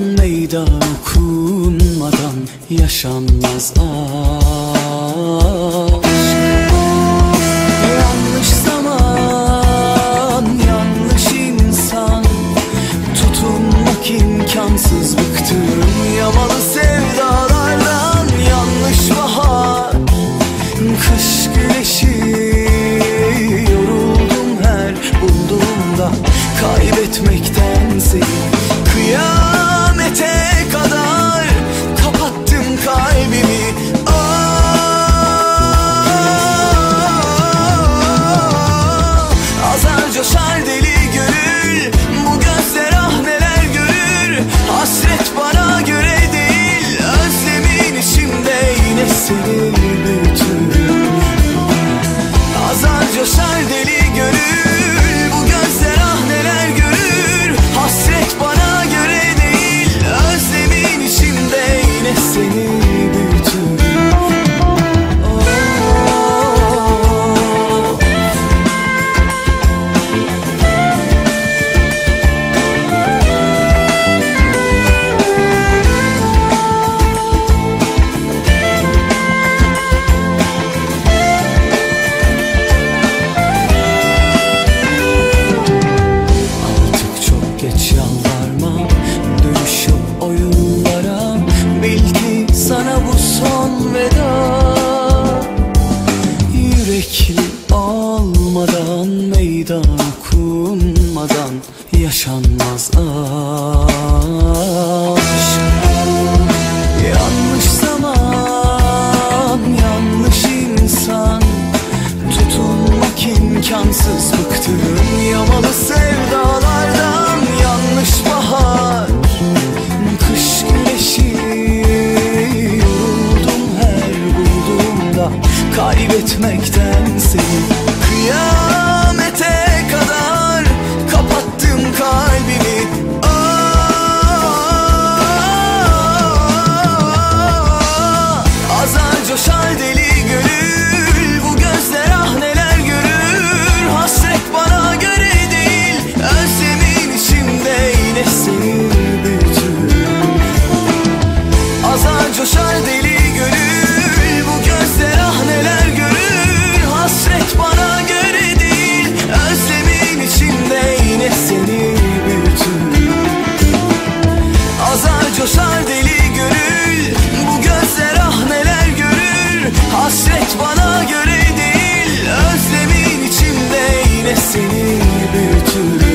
meydan okunmadan yaşanmaz ah. Yaşanmaz aşk. Yanlış zaman Yanlış insan. Tutunmak imkansız. Bıktım Yamalı sevdalardan Yanlış bahar. Kış güneşi Yoruldum her bulduğumda Kaybetmekten seni Kıyamam götürür.